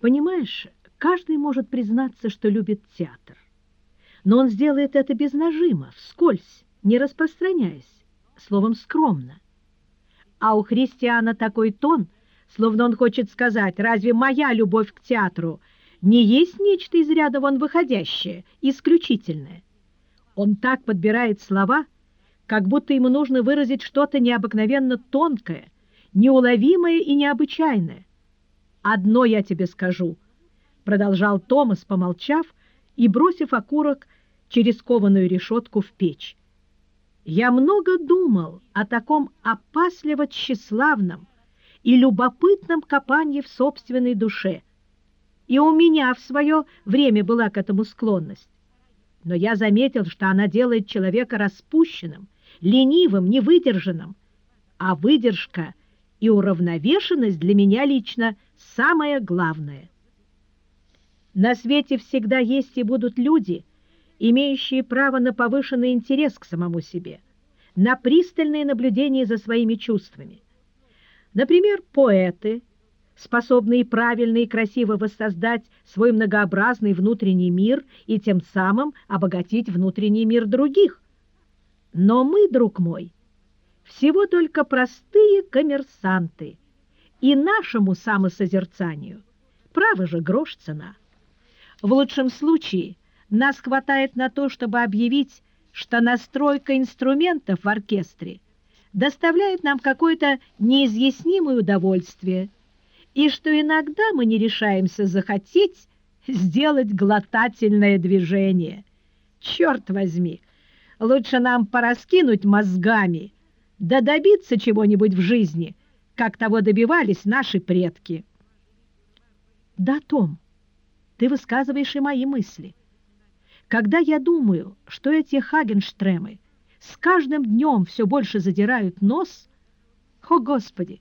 Понимаешь, каждый может признаться, что любит театр. Но он сделает это без нажима, вскользь, не распространяясь, словом, скромно. А у христиана такой тон, словно он хочет сказать, разве моя любовь к театру не есть нечто из ряда вон выходящее, исключительное? Он так подбирает слова, как будто ему нужно выразить что-то необыкновенно тонкое, неуловимое и необычайное. «Одно я тебе скажу», — продолжал Томас, помолчав и бросив окурок через кованую решетку в печь. «Я много думал о таком опасливо тщеславном и любопытном копании в собственной душе, и у меня в свое время была к этому склонность но я заметил, что она делает человека распущенным, ленивым, невыдержанным, а выдержка и уравновешенность для меня лично самое главное. На свете всегда есть и будут люди, имеющие право на повышенный интерес к самому себе, на пристальное наблюдение за своими чувствами. Например, поэты, способные правильно и красиво воссоздать свой многообразный внутренний мир и тем самым обогатить внутренний мир других. Но мы, друг мой, всего только простые коммерсанты, и нашему самосозерцанию, право же, грош цена. В лучшем случае нас хватает на то, чтобы объявить, что настройка инструментов в оркестре доставляет нам какое-то неизъяснимое удовольствие – и что иногда мы не решаемся захотеть сделать глотательное движение. Черт возьми, лучше нам пораскинуть мозгами, да добиться чего-нибудь в жизни, как того добивались наши предки. Да, Том, ты высказываешь и мои мысли. Когда я думаю, что эти Хагенштремы с каждым днем все больше задирают нос, о, Господи,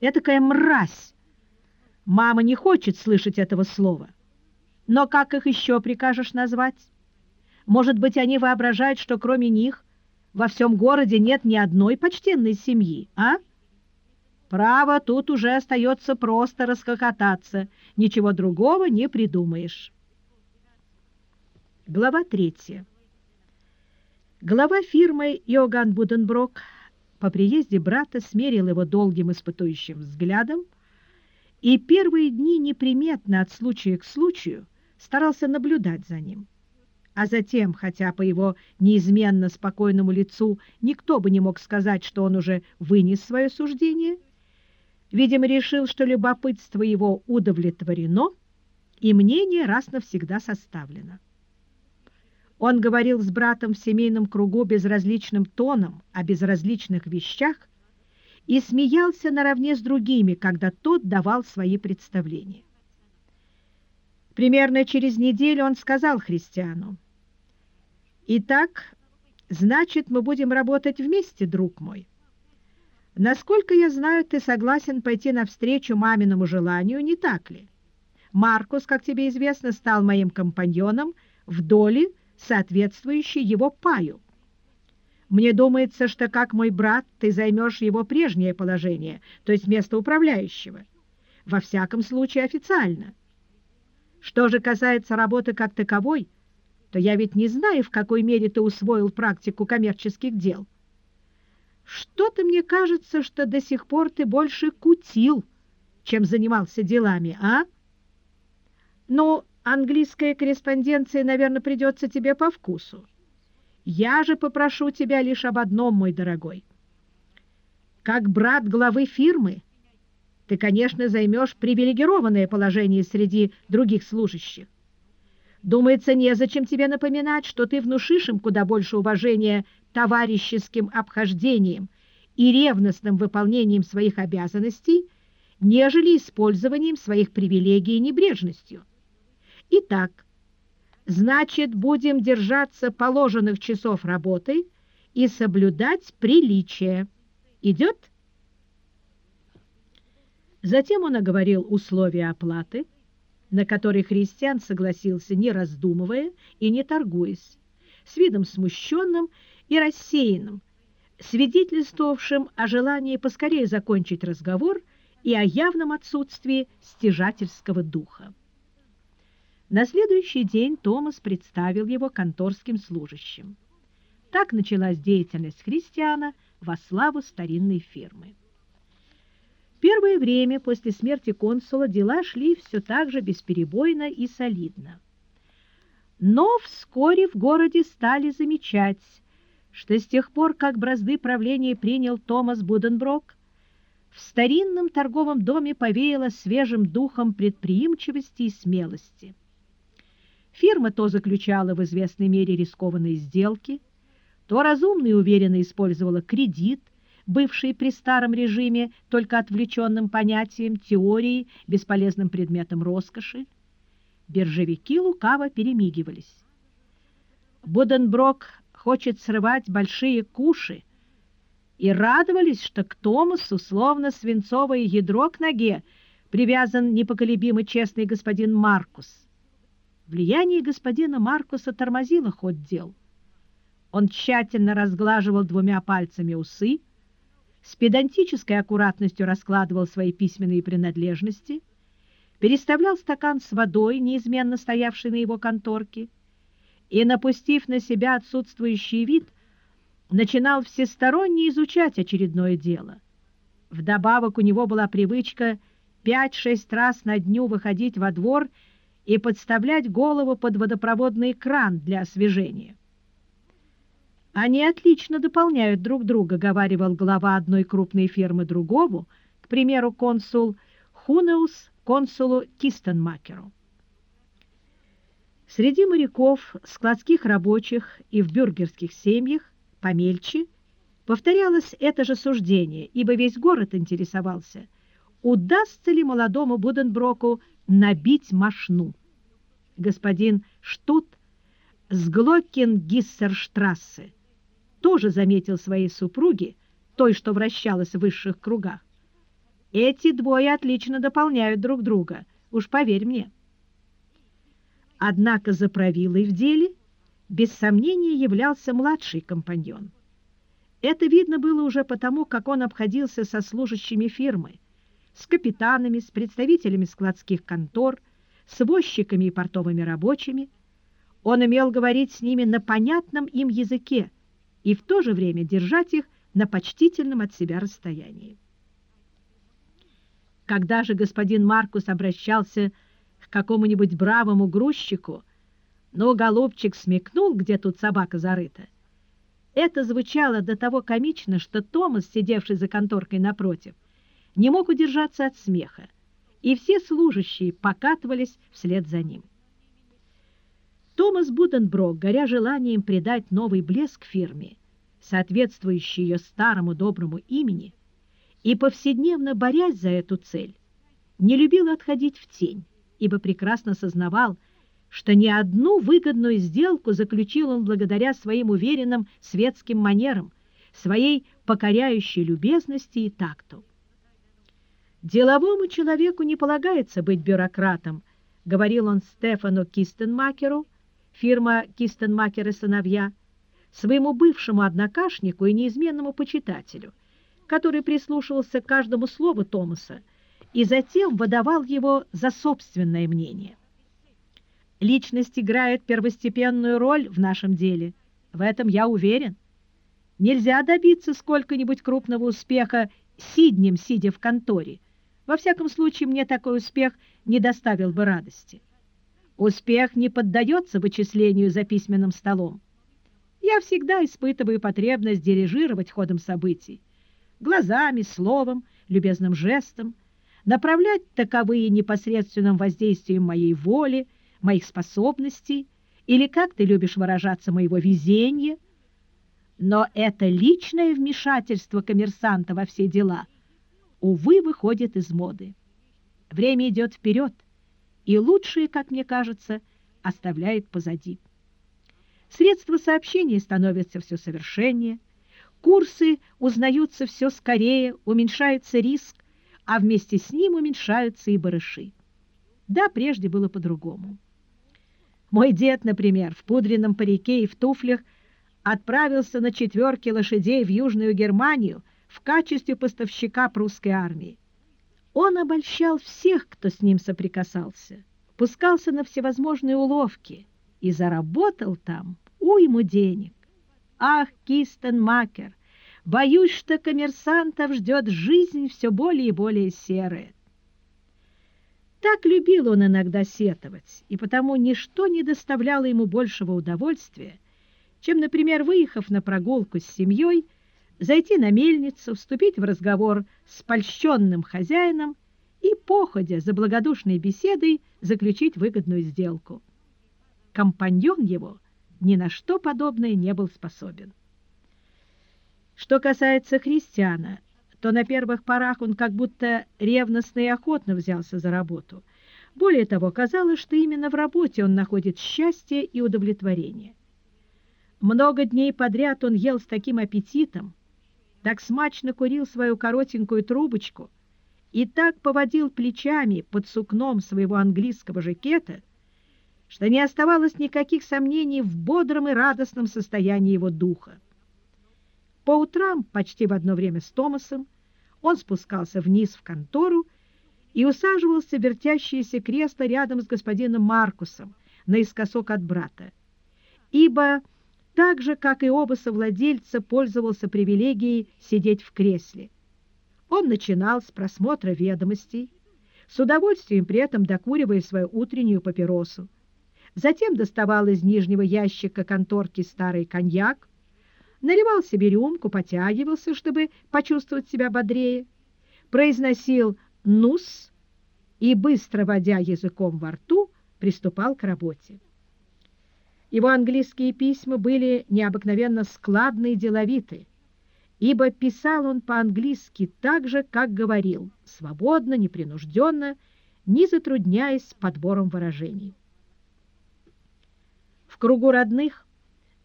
этакая мразь, Мама не хочет слышать этого слова. Но как их еще прикажешь назвать? Может быть, они воображают, что кроме них во всем городе нет ни одной почтенной семьи, а? Право, тут уже остается просто расхохотаться. Ничего другого не придумаешь. Глава третья. Глава фирмы Йоган Буденброк по приезде брата смерил его долгим испытующим взглядом, и первые дни неприметно от случая к случаю старался наблюдать за ним. А затем, хотя по его неизменно спокойному лицу никто бы не мог сказать, что он уже вынес свое суждение, видимо, решил, что любопытство его удовлетворено, и мнение раз навсегда составлено. Он говорил с братом в семейном кругу безразличным тоном о безразличных вещах, и смеялся наравне с другими, когда тот давал свои представления. Примерно через неделю он сказал христиану, «Итак, значит, мы будем работать вместе, друг мой. Насколько я знаю, ты согласен пойти навстречу маминому желанию, не так ли? Маркус, как тебе известно, стал моим компаньоном в доле, соответствующей его паю. Мне думается, что, как мой брат, ты займешь его прежнее положение, то есть место управляющего. Во всяком случае, официально. Что же касается работы как таковой, то я ведь не знаю, в какой мере ты усвоил практику коммерческих дел. Что-то мне кажется, что до сих пор ты больше кутил, чем занимался делами, а? Ну, английская корреспонденция, наверное, придется тебе по вкусу. Я же попрошу тебя лишь об одном, мой дорогой. Как брат главы фирмы, ты, конечно, займешь привилегированное положение среди других служащих. Думается, незачем тебе напоминать, что ты внушишь им куда больше уважения товарищеским обхождением и ревностным выполнением своих обязанностей, нежели использованием своих привилегий и небрежностью. Итак, Значит, будем держаться положенных часов работы и соблюдать приличие. Идет? Затем он оговорил условия оплаты, на которые христиан согласился, не раздумывая и не торгуясь, с видом смущенным и рассеянным, свидетельствовавшим о желании поскорее закончить разговор и о явном отсутствии стяжательского духа. На следующий день Томас представил его конторским служащим. Так началась деятельность христиана во славу старинной фирмы. Первое время после смерти консула дела шли все так же бесперебойно и солидно. Но вскоре в городе стали замечать, что с тех пор, как бразды правления принял Томас Буденброк, в старинном торговом доме повеяло свежим духом предприимчивости и смелости. Фирма то заключала в известной мере рискованные сделки, то разумно и уверенно использовала кредит, бывший при старом режиме только отвлеченным понятием, теорией, бесполезным предметом роскоши. Биржевики лукаво перемигивались. Буденброк хочет срывать большие куши, и радовались, что к Томасу, словно свинцовое ядро к ноге, привязан непоколебимый честный господин Маркус. Влияние господина Маркуса тормозило ход дел. Он тщательно разглаживал двумя пальцами усы, с педантической аккуратностью раскладывал свои письменные принадлежности, переставлял стакан с водой, неизменно стоявший на его конторке, и, напустив на себя отсутствующий вид, начинал всесторонне изучать очередное дело. Вдобавок у него была привычка пять-шесть раз на дню выходить во двор и подставлять голову под водопроводный кран для освежения. «Они отлично дополняют друг друга», — говаривал глава одной крупной фирмы другому, к примеру, консул Хунеус консулу Кистенмакеру. Среди моряков, складских рабочих и в бюргерских семьях помельче повторялось это же суждение, ибо весь город интересовался, удастся ли молодому Буденброку набить мошну. Господин Штут с Глоккенгиссерштрассе тоже заметил своей супруге, той, что вращалась в высших кругах. Эти двое отлично дополняют друг друга, уж поверь мне. Однако за правилой в деле без сомнения являлся младший компаньон. Это видно было уже потому, как он обходился со служащими фирмы, с капитанами, с представителями складских контор, с возчиками и портовыми рабочими. Он умел говорить с ними на понятном им языке и в то же время держать их на почтительном от себя расстоянии. Когда же господин Маркус обращался к какому-нибудь бравому грузчику, но голубчик смекнул, где тут собака зарыта. Это звучало до того комично, что Томас, сидевший за конторкой напротив, не мог удержаться от смеха, и все служащие покатывались вслед за ним. Томас Буденброк, горя желанием придать новый блеск фирме, соответствующий ее старому доброму имени, и повседневно борясь за эту цель, не любил отходить в тень, ибо прекрасно сознавал, что ни одну выгодную сделку заключил он благодаря своим уверенным светским манерам, своей покоряющей любезности и такту. «Деловому человеку не полагается быть бюрократом», — говорил он Стефану Кистенмакеру, фирма Кистенмакер и сыновья, своему бывшему однокашнику и неизменному почитателю, который прислушивался к каждому слову Томаса и затем выдавал его за собственное мнение. Личность играет первостепенную роль в нашем деле. В этом я уверен. Нельзя добиться сколько-нибудь крупного успеха сиднем, сидя в конторе. Во всяком случае, мне такой успех не доставил бы радости. Успех не поддается вычислению за письменным столом. Я всегда испытываю потребность дирижировать ходом событий. Глазами, словом, любезным жестом, направлять таковые непосредственным воздействием моей воли, моих способностей или, как ты любишь выражаться, моего везения. Но это личное вмешательство коммерсанта во все дела, увы, выходит из моды. Время идет вперед, и лучшее, как мне кажется, оставляет позади. Средства сообщения становятся все совершеннее, курсы узнаются все скорее, уменьшается риск, а вместе с ним уменьшаются и барыши. Да, прежде было по-другому. Мой дед, например, в пудренном парике и в туфлях отправился на четверке лошадей в Южную Германию в качестве поставщика прусской армии. Он обольщал всех, кто с ним соприкасался, пускался на всевозможные уловки и заработал там уйму денег. Ах, Кистенмакер, боюсь, что коммерсантов ждет жизнь все более и более серая. Так любил он иногда сетовать, и потому ничто не доставляло ему большего удовольствия, чем, например, выехав на прогулку с семьей, зайти на мельницу, вступить в разговор с польщенным хозяином и, походя за благодушной беседой, заключить выгодную сделку. Компаньон его ни на что подобное не был способен. Что касается христиана, то на первых порах он как будто ревностно и охотно взялся за работу. Более того, казалось, что именно в работе он находит счастье и удовлетворение. Много дней подряд он ел с таким аппетитом, так смачно курил свою коротенькую трубочку и так поводил плечами под сукном своего английского жакета, что не оставалось никаких сомнений в бодром и радостном состоянии его духа. По утрам, почти в одно время с Томасом, он спускался вниз в контору и усаживался в вертящееся кресло рядом с господином Маркусом, наискосок от брата, ибо так же, как и оба совладельца, пользовался привилегией сидеть в кресле. Он начинал с просмотра ведомостей, с удовольствием при этом докуривая свою утреннюю папиросу. Затем доставал из нижнего ящика конторки старый коньяк, наливал себе рюмку, потягивался, чтобы почувствовать себя бодрее, произносил «нус» и, быстро водя языком во рту, приступал к работе. Его английские письма были необыкновенно складны и деловиты, ибо писал он по-английски так же, как говорил, свободно, непринужденно, не затрудняясь подбором выражений. В кругу родных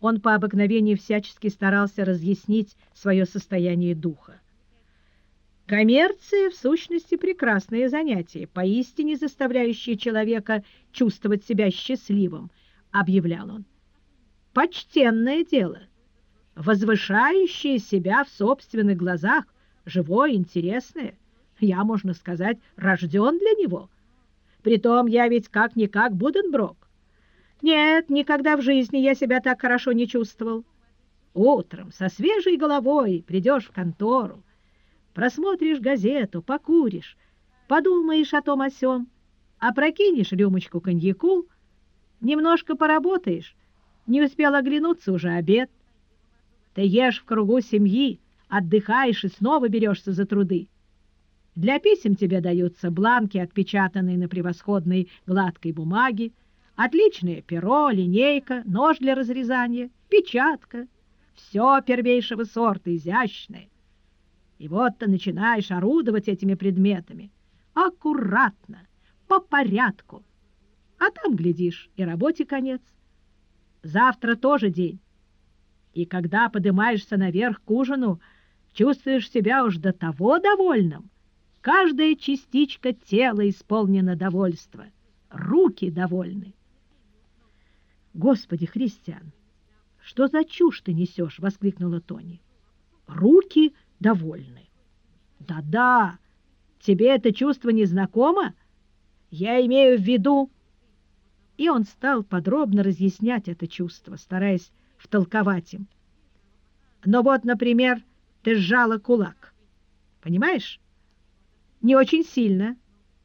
он по обыкновению всячески старался разъяснить свое состояние духа. Коммерция, в сущности, прекрасное занятие, поистине заставляющее человека чувствовать себя счастливым – объявлял он. Почтенное дело, возвышающее себя в собственных глазах, живое, интересное. Я, можно сказать, рожден для него. Притом я ведь как-никак Буденброк. Нет, никогда в жизни я себя так хорошо не чувствовал. Утром со свежей головой придешь в контору, просмотришь газету, покуришь, подумаешь о том о сём, опрокинешь рюмочку коньяку — Немножко поработаешь, не успел оглянуться, уже обед. Ты ешь в кругу семьи, отдыхаешь и снова берешься за труды. Для писем тебе даются бланки, отпечатанные на превосходной гладкой бумаге, отличное перо, линейка, нож для разрезания, печатка. Все первейшего сорта, изящное. И вот ты начинаешь орудовать этими предметами. Аккуратно, по порядку. А там, глядишь, и работе конец. Завтра тоже день. И когда поднимаешься наверх к ужину, чувствуешь себя уж до того довольным. Каждая частичка тела исполнена довольства. Руки довольны. Господи, Христиан, что за чушь ты несешь? — воскликнула Тони. Руки довольны. Да-да, тебе это чувство не знакомо? Я имею в виду и он стал подробно разъяснять это чувство, стараясь втолковать им. Но вот, например, ты сжала кулак. Понимаешь? Не очень сильно,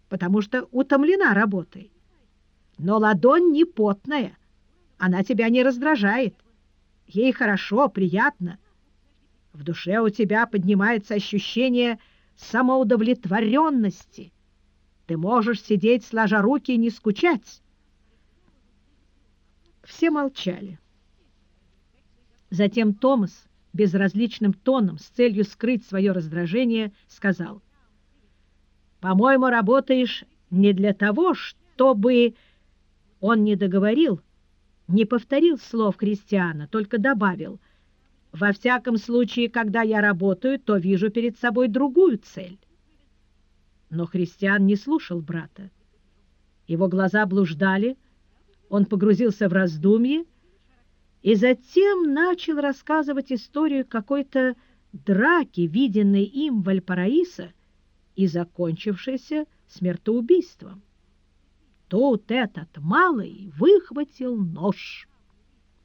потому что утомлена работой. Но ладонь не потная, она тебя не раздражает. Ей хорошо, приятно. В душе у тебя поднимается ощущение самоудовлетворенности. Ты можешь сидеть сложа руки не скучать. Все молчали. Затем Томас безразличным тоном, с целью скрыть свое раздражение, сказал, «По-моему, работаешь не для того, чтобы...» Он не договорил, не повторил слов Кристиана, только добавил, «Во всяком случае, когда я работаю, то вижу перед собой другую цель». Но Христиан не слушал брата. Его глаза блуждали, он погрузился в раздумье и затем начал рассказывать историю какой-то драки, виденной им в Альпараисо и закончившийся смертоубийством. Тут этот малый выхватил нож.